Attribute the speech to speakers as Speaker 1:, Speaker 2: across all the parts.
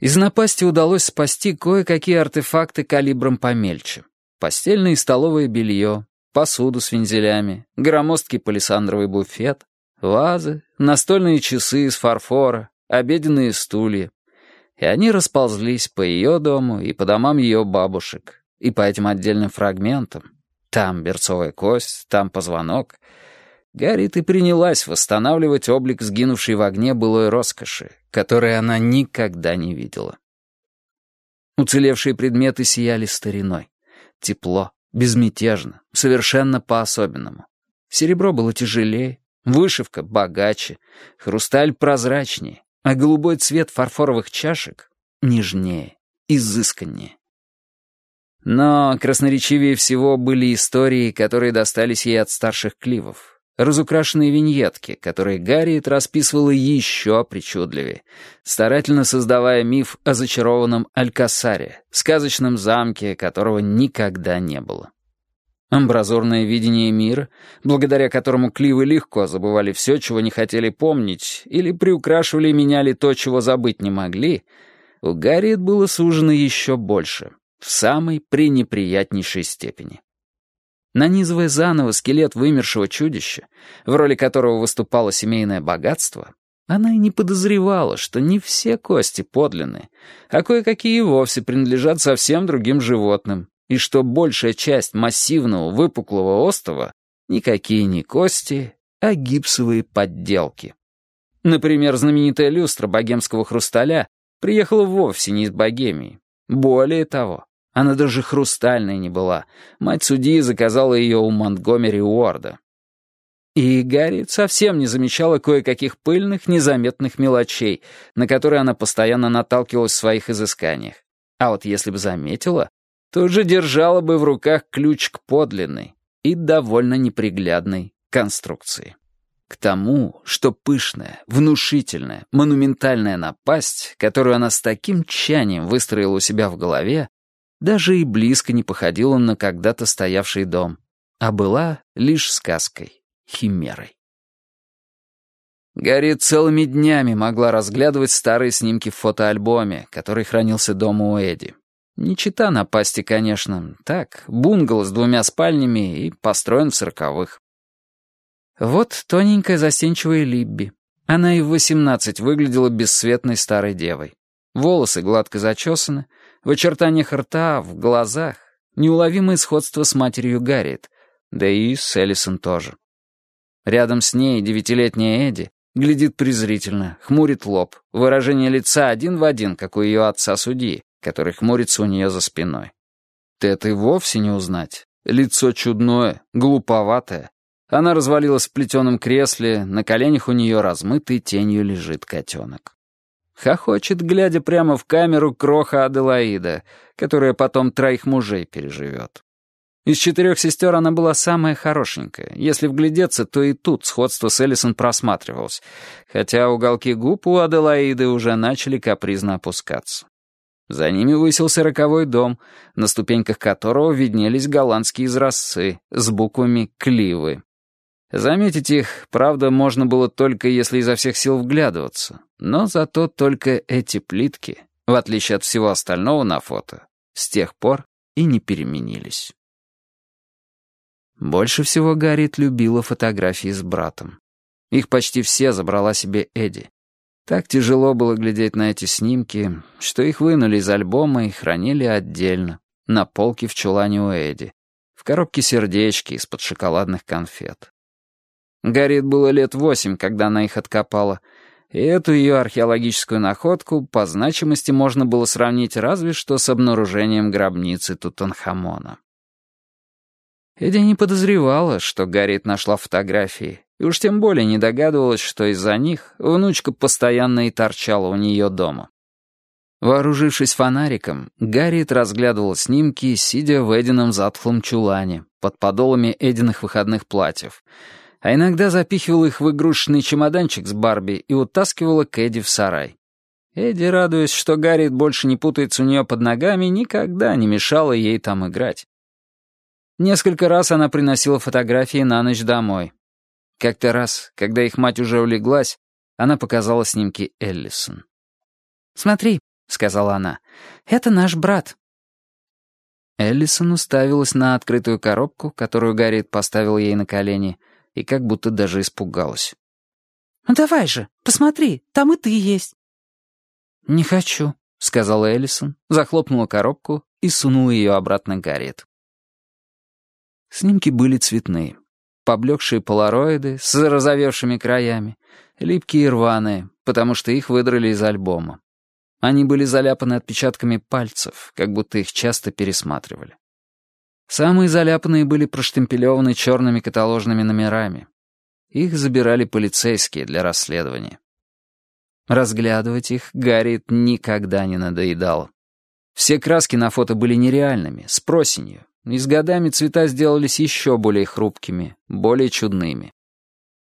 Speaker 1: Из напасти удалось спасти кое-какие артефакты калибром помельче. Постельное и столовое белье, посуду с вензелями, громоздкий палисандровый буфет, вазы, настольные часы из фарфора, обеденные стулья. И они расползлись по ее дому и по домам ее бабушек, и по этим отдельным фрагментам. Там берцовая кость, там позвонок. Гарри и принялась восстанавливать облик сгинувшей в огне былой роскоши, которой она никогда не видела. Уцелевшие предметы сияли стариной. Тепло, безмятежно, совершенно по-особенному. Серебро было тяжелее, вышивка богаче, хрусталь прозрачнее, а голубой цвет фарфоровых чашек нежнее, изысканнее. Но красноречивее всего были истории, которые достались ей от старших кливов разукрашенные виньетки, которые Гарриет расписывала еще причудливее, старательно создавая миф о зачарованном Алькасаре, сказочном замке, которого никогда не было. Амбразурное видение мира, благодаря которому Кливы легко забывали все, чего не хотели помнить, или приукрашивали и меняли то, чего забыть не могли, у Гарриет было сужено еще больше, в самой пренеприятнейшей степени. Нанизывая заново скелет вымершего чудища, в роли которого выступало семейное богатство, она и не подозревала, что не все кости подлинны, а кое-какие вовсе принадлежат совсем другим животным, и что большая часть массивного выпуклого остова никакие не кости, а гипсовые подделки. Например, знаменитая люстра богемского хрусталя приехала вовсе не из Богемии. Более того, она даже хрустальной не была. Мать судьи заказала ее у Монтгомери Уорда. И Гарри совсем не замечала кое-каких пыльных, незаметных мелочей, на которые она постоянно наталкивалась в своих изысканиях. А вот если бы заметила, то же держала бы в руках ключ к подлинной и довольно неприглядной конструкции. К тому, что пышная, внушительная, монументальная напасть, которую она с таким тщанием выстроила у себя в голове, даже и близко не походила на когда-то стоявший дом, а была лишь сказкой, химерой. Гарри целыми днями могла разглядывать старые снимки в фотоальбоме, который хранился дома у Эдди. Не чита напасти, конечно. Так, бунгало с двумя спальнями и построен в сороковых. Вот тоненькая застенчивая Либби. Она и в восемнадцать выглядела бесцветной старой девой. Волосы гладко зачесаны, в очертаниях рта, в глазах неуловимое сходство с матерью Гарриет, да и с Эллисон тоже. Рядом с ней девятилетняя Эдди глядит презрительно, хмурит лоб, выражение лица один в один, как у ее отца-судьи, который хмурится у нее за спиной. Это и вовсе не узнать. Лицо чудное, глуповатое. Она развалилась в плетеном кресле, на коленях у нее размытой тенью лежит котенок. Хохочет, глядя прямо в камеру, кроха Аделаида, которая потом троих мужей переживет. Из четырех сестер она была самая хорошенькая. Если вглядеться, то и тут сходство с Эллисон просматривалось, хотя уголки губ у Аделаиды уже начали капризно опускаться. За ними высился роковой дом, на ступеньках которого виднелись голландские изразцы с буквами «Кливы». Заметить их, правда, можно было только если изо всех сил вглядываться. Но зато только эти плитки, в отличие от всего остального на фото, с тех пор и не переменились. Больше всего Гарриет любила фотографии с братом. Их почти все забрала себе Эдди. Так тяжело было глядеть на эти снимки, что их вынули из альбома и хранили отдельно, на полке в чулане у Эдди, в коробке сердечки из-под шоколадных конфет. Гарриет было лет восемь, когда она их откопала, и эту ее археологическую находку по значимости можно было сравнить разве что с обнаружением гробницы Тутанхамона. Эдди не подозревала, что Гарриет нашла фотографии, и уж тем более не догадывалась, что из-за них внучка постоянно и торчала у нее дома. Вооружившись фонариком, Гарриет разглядывала снимки, сидя в Эдином затхлом чулане, под подолами Эдиных выходных платьев — а иногда запихивала их в игрушечный чемоданчик с Барби и утаскивала к Эдди в сарай. Эдди, радуясь, что Гарриет больше не путается у нее под ногами, никогда не мешала ей там играть. Несколько раз она приносила фотографии на ночь домой. Как-то раз, когда их мать уже улеглась, она показала снимки Эллисон. «Смотри, сказала она. «Это наш брат». Эллисон уставилась на открытую коробку, которую Гарриет поставил ей на колени, и как будто даже испугалась.
Speaker 2: «Ну давай же, посмотри, там и ты есть».
Speaker 1: «Не хочу», — сказала Эллисон, захлопнула коробку и сунула ее обратно Гарриет. Снимки были цветные. Поблекшие полароиды с разовевшими краями, липкие и рваные, потому что их выдрали из альбома. Они были заляпаны отпечатками пальцев, как будто их часто пересматривали. Самые заляпанные были проштемпелеваны черными каталожными номерами. Их забирали полицейские для расследования. Разглядывать их Гарриет никогда не надоедало. Все краски на фото были нереальными, с просенью, и с годами цвета сделались еще более хрупкими, более чудными.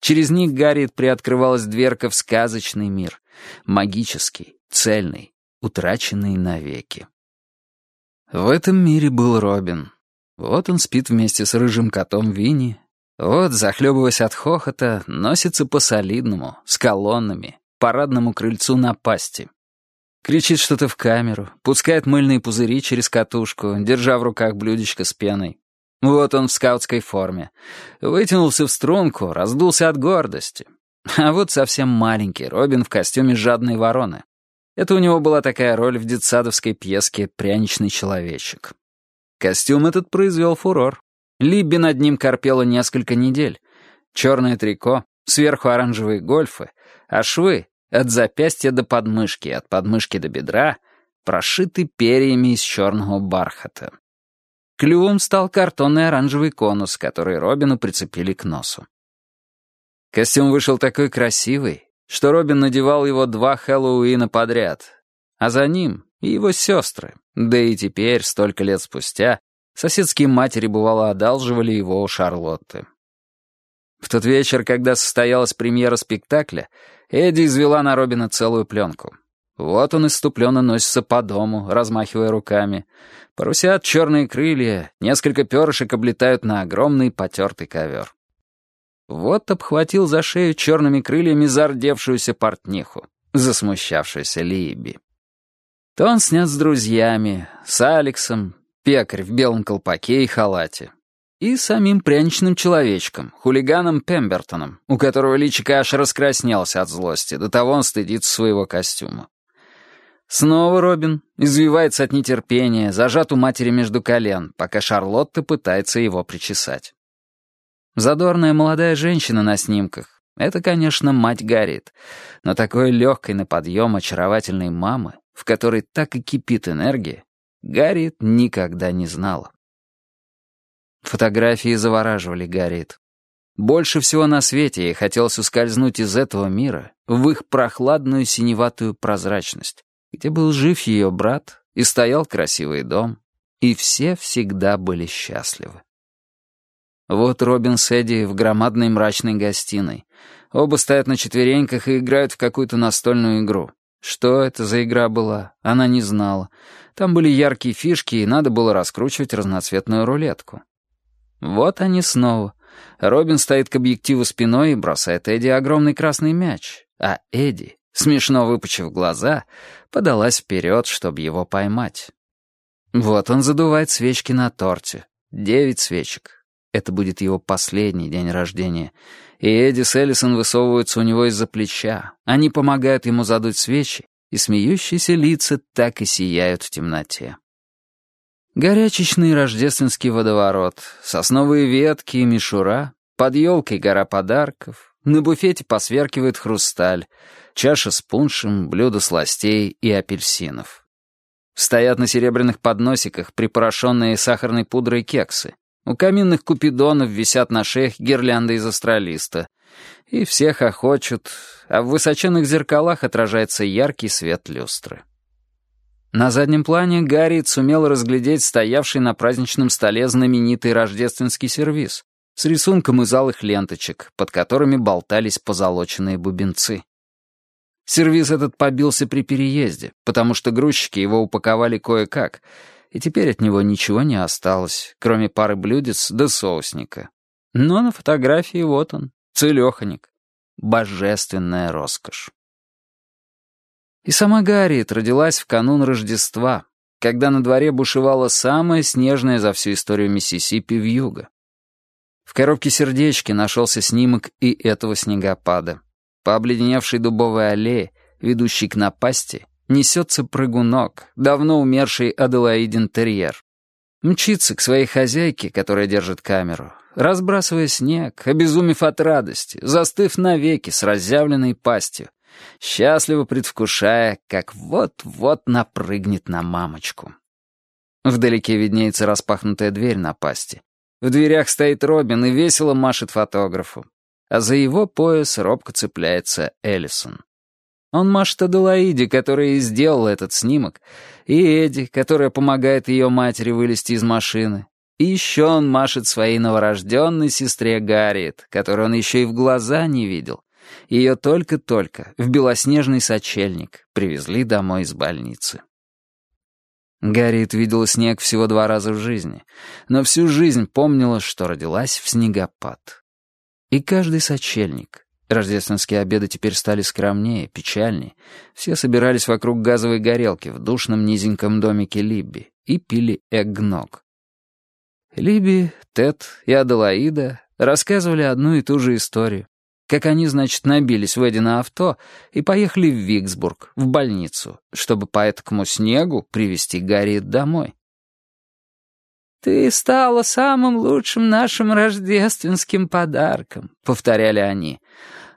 Speaker 1: Через них Гарриет приоткрывалась дверка в сказочный мир, магический, цельный, утраченный навеки. В этом мире был Робин. Вот он спит вместе с рыжим котом Винни. Вот, захлебываясь от хохота, носится по солидному, с колоннами, парадному крыльцу на пасти. Кричит что-то в камеру, пускает мыльные пузыри через катушку, держа в руках блюдечко с пеной. Вот он в скаутской форме. Вытянулся в струнку, раздулся от гордости. А вот совсем маленький Робин в костюме жадной вороны. Это у него была такая роль в детсадовской пьеске «Пряничный человечек». Костюм этот произвел фурор. Либби над ним корпела несколько недель. Черное трико, сверху оранжевые гольфы, а швы от запястья до подмышки, от подмышки до бедра прошиты перьями из черного бархата. Клювом стал картонный оранжевый конус, который Робину прицепили к носу. Костюм вышел такой красивый, что Робин надевал его два Хэллоуина подряд, а за ним и его сестры, да и теперь, столько лет спустя, соседские матери, бывало, одалживали его у Шарлотты. В тот вечер, когда состоялась премьера спектакля, Эдди извела на Робина целую пленку. Вот он иступленно носится по дому, размахивая руками. Парусят черные крылья, несколько перышек облетают на огромный потертый ковер. Вот обхватил за шею черными крыльями зардевшуюся портниху, засмущавшуюся Либи. То он снят с друзьями, с Алексом, пекарь в белом колпаке и халате. И самим пряничным человечком, хулиганом Пембертоном, у которого личико аж раскраснелся от злости, до того он стыдится своего костюма. Снова Робин извивается от нетерпения, зажат у матери между колен, пока Шарлотта пытается его причесать. Задорная молодая женщина на снимках — это, конечно, мать Гарриет, но такой легкой на подъем очаровательной мамы, в которой так и кипит энергия, Гарриет никогда не знала. Фотографии завораживали Гарриет. Больше всего на свете ей хотелось ускользнуть из этого мира в их прохладную синеватую прозрачность, где был жив ее брат и стоял красивый дом, и все всегда были счастливы. Вот Робин с Эдди в громадной мрачной гостиной. Оба стоят на четвереньках и играют в какую-то настольную игру. Что это за игра была, она не знала. Там были яркие фишки, и надо было раскручивать разноцветную рулетку. Вот они снова. Робин стоит к объективу спиной и бросает Эдди огромный красный мяч, а Эдди, смешно выпучив глаза, подалась вперед, чтобы его поймать. Вот он задувает свечки на торте. Девять свечек. Это будет его последний день рождения. И Эдди с Эллисон высовываются у него из-за плеча. Они помогают ему задуть свечи, и смеющиеся лица так и сияют в темноте. Горячечный рождественский водоворот, сосновые ветки и мишура, под елкой гора подарков, на буфете посверкивает хрусталь, чаша с пуншем, блюдо сластей и апельсинов. Стоят на серебряных подносиках припорошенные сахарной пудрой кексы. У каминных купидонов висят на шеях гирлянды из астролиста. И всех охочут, а в высоченных зеркалах отражается яркий свет люстры. На заднем плане Гарри сумел разглядеть стоявший на праздничном столе знаменитый рождественский сервиз с рисунком из алых ленточек, под которыми болтались позолоченные бубенцы. Сервиз этот побился при переезде, потому что грузчики его упаковали кое-как — и теперь от него ничего не осталось, кроме пары блюдец да соусника. Но на фотографии вот он, целеханик. Божественная роскошь. И сама Гарриет родилась в канун Рождества, когда на дворе бушевала самая снежная за всю историю Миссисипи вьюга. В коробке сердечки нашелся снимок и этого снегопада. По обледеневшей дубовой аллее, ведущей к напасти, несется прыгунок, давно умерший Аделаидин терьер. Мчится к своей хозяйке, которая держит камеру, разбрасывая снег, обезумев от радости, застыв навеки с разъявленной пастью, счастливо предвкушая, как вот-вот напрыгнет на мамочку. Вдалеке виднеется распахнутая дверь на пасти. В дверях стоит Робин и весело машет фотографу. А за его пояс робко цепляется Эллисон. Он машет Аделаиде, которая и сделала этот снимок, и Эдди, которая помогает ее матери вылезти из машины. И еще он машет своей новорожденной сестре Гарриет, которую он еще и в глаза не видел. Ее только-только, в белоснежный сочельник, привезли домой из больницы. Гарриет видела снег всего два раза в жизни, но всю жизнь помнила, что родилась в снегопад. И каждый сочельник, Рождественские обеды теперь стали скромнее, печальнее. Все собирались вокруг газовой горелки в душном низеньком домике Либби и пили эгног. Либи, Тед и Аделаида рассказывали одну и ту же историю. Как они, значит, набились в Эдди на авто и поехали в Виксбург, в больницу, чтобы по этому снегу привезти Гарриет домой. «Ты стала самым лучшим нашим рождественским подарком», — повторяли они.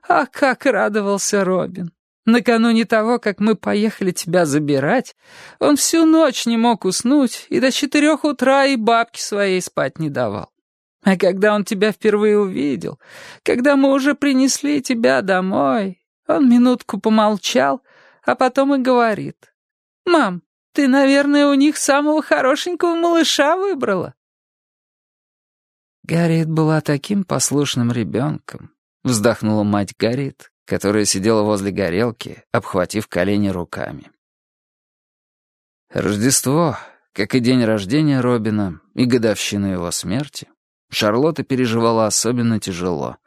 Speaker 1: А как радовался Робин! Накануне того, как мы поехали тебя забирать, он всю ночь не мог уснуть и до четырех утра и бабки своей спать не давал. А когда он тебя впервые увидел, когда мы уже принесли тебя домой, он минутку помолчал, а потом и говорит. «Мам, ты, наверное, у них самого хорошенького малыша выбрала». Гарриет была таким послушным ребенком, Вздохнула мать Гарриет, которая сидела возле горелки, обхватив колени руками. Рождество, как и день рождения Робина, и годовщину его смерти, Шарлотта переживала особенно тяжело.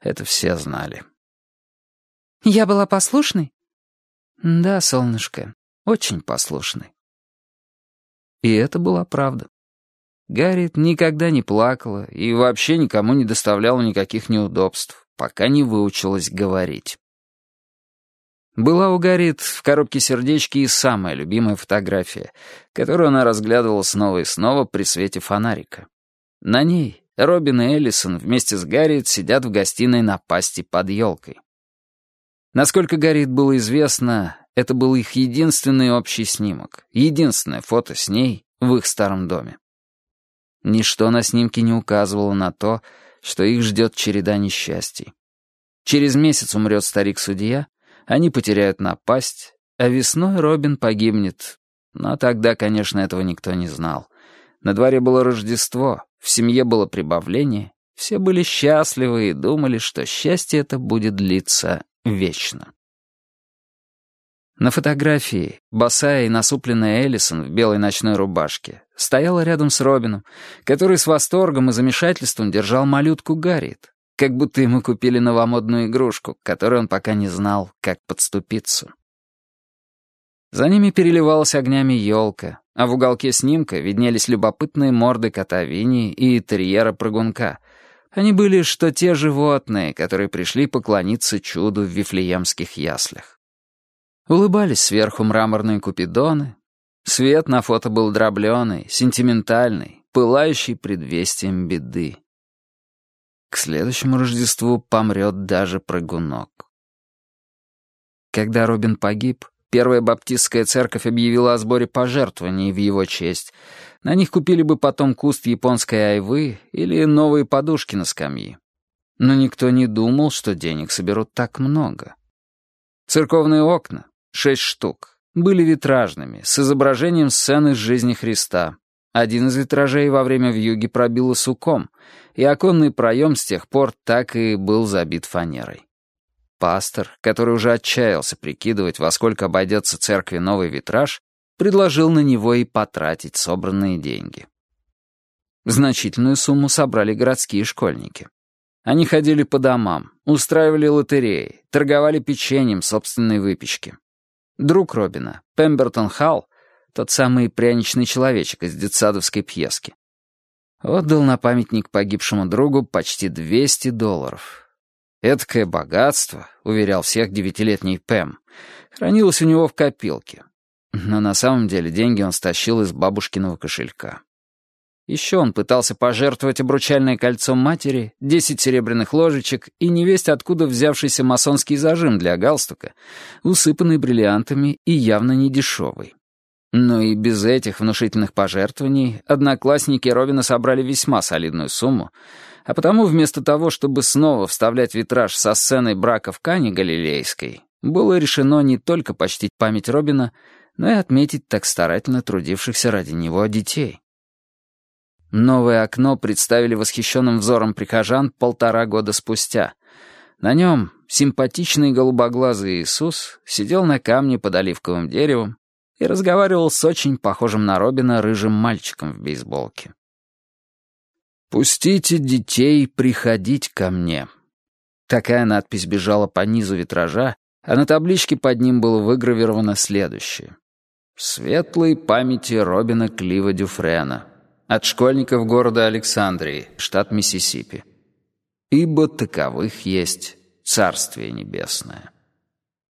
Speaker 1: Это все знали.
Speaker 2: «Я была послушной?»
Speaker 1: «Да, солнышко, очень послушной». И это была правда. Гарриет никогда не плакала и вообще никому не доставляла никаких неудобств пока не выучилась говорить. Была у Гарриет в коробке сердечки и самая любимая фотография, которую она разглядывала снова и снова при свете фонарика. На ней Робин и Эллисон вместе с Гарриет сидят в гостиной на пасти под елкой. Насколько Гарриет было известно, это был их единственный общий снимок, единственное фото с ней в их старом доме. Ничто на снимке не указывало на то, что их ждет череда несчастий. Через месяц умрет старик-судья, они потеряют напасть, а весной Робин погибнет. Но тогда, конечно, этого никто не знал. На дворе было Рождество, в семье было прибавление, все были счастливы и думали, что счастье это будет длиться вечно. На фотографии босая и насупленная Эллисон в белой ночной рубашке стояла рядом с Робином, который с восторгом и замешательством держал малютку Гарриет, как будто ему купили новомодную игрушку, к которой он пока не знал, как подступиться. За ними переливалась огнями елка, а в уголке снимка виднелись любопытные морды кота Винни и терьера-прыгунка. Они были что те животные, которые пришли поклониться чуду в вифлеемских яслях. Улыбались сверху мраморные купидоны. Свет на фото был дробленый, сентиментальный, пылающий предвестием беды. К следующему Рождеству помрет даже прыгунок. Когда Робин погиб, первая баптистская церковь объявила о сборе пожертвований в его честь. На них купили бы потом куст японской айвы или новые подушки на скамьи. Но никто не думал, что денег соберут так много. Церковные окна, шесть штук, были витражными, с изображением сцены из жизни Христа. Один из витражей во время вьюги пробило суком, и оконный проем с тех пор так и был забит фанерой. Пастор, который уже отчаялся прикидывать, во сколько обойдется церкви новый витраж, предложил на него и потратить собранные деньги. Значительную сумму собрали городские школьники. Они ходили по домам, устраивали лотереи, торговали печеньем собственной выпечки. Друг Робина, Пембертон Халл, тот самый пряничный человечек из детсадовской пьески, отдал на памятник погибшему другу почти 200 долларов. Эдакое богатство, уверял всех девятилетний Пэм, хранилось у него в копилке. Но на самом деле деньги он стащил из бабушкиного кошелька. Еще он пытался пожертвовать обручальное кольцо матери, десять серебряных ложечек и невесть откуда взявшийся масонский зажим для галстука, усыпанный бриллиантами и явно недешевый. Но и без этих внушительных пожертвований одноклассники Робина собрали весьма солидную сумму, а потому вместо того, чтобы снова вставлять витраж со сценой брака в Кане Галилейской, было решено не только почтить память Робина, но и отметить так старательно трудившихся ради него детей. Новое окно представили восхищенным взором прихожан полтора года спустя. На нем симпатичный голубоглазый Иисус сидел на камне под оливковым деревом и разговаривал с очень похожим на Робина рыжим мальчиком в бейсболке. «Пустите детей приходить ко мне». Такая надпись бежала по низу витража, а на табличке под ним было выгравировано следующее. «Светлой памяти Робина Клива Дюфрена» от школьников города Александрии, штат Миссисипи. Ибо таковых есть Царствие Небесное.